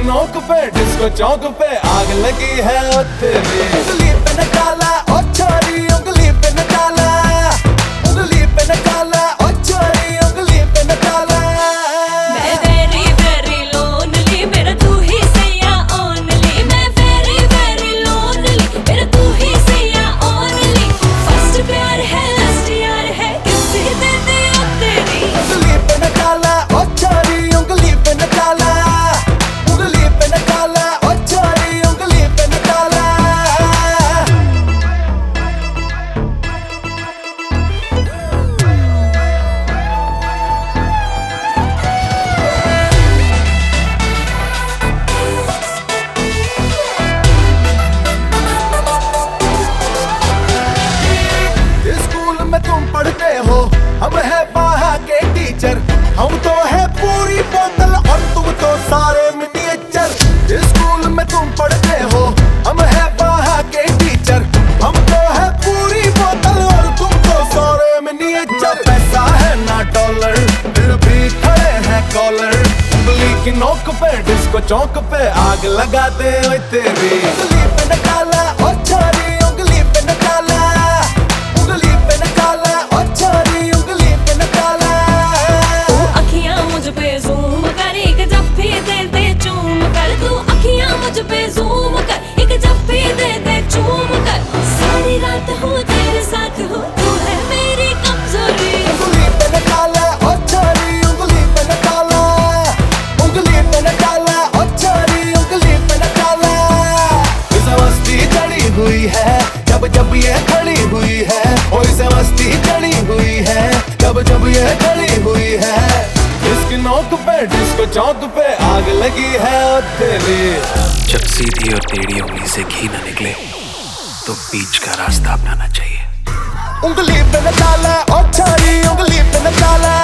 नोक पे डिस्को चौक पे आग लगी है तेरी। पे काला हम नोक पे डिस्को चौक पे आग लगा दे तेरी। निकाला जब ये खड़ी हुई है ओ इसे मस्ती चढ़ी हुई है जब जब ये खड़ी हुई है इसकी नोक पे डिस्को चौक पे आग लगी है तेरी जब सीधी और टेढ़ी उंगली से घी न निकले तो बीच का रास्ता अपनाना चाहिए। उंगली पे न डाला और छारी उंगली पे न डाला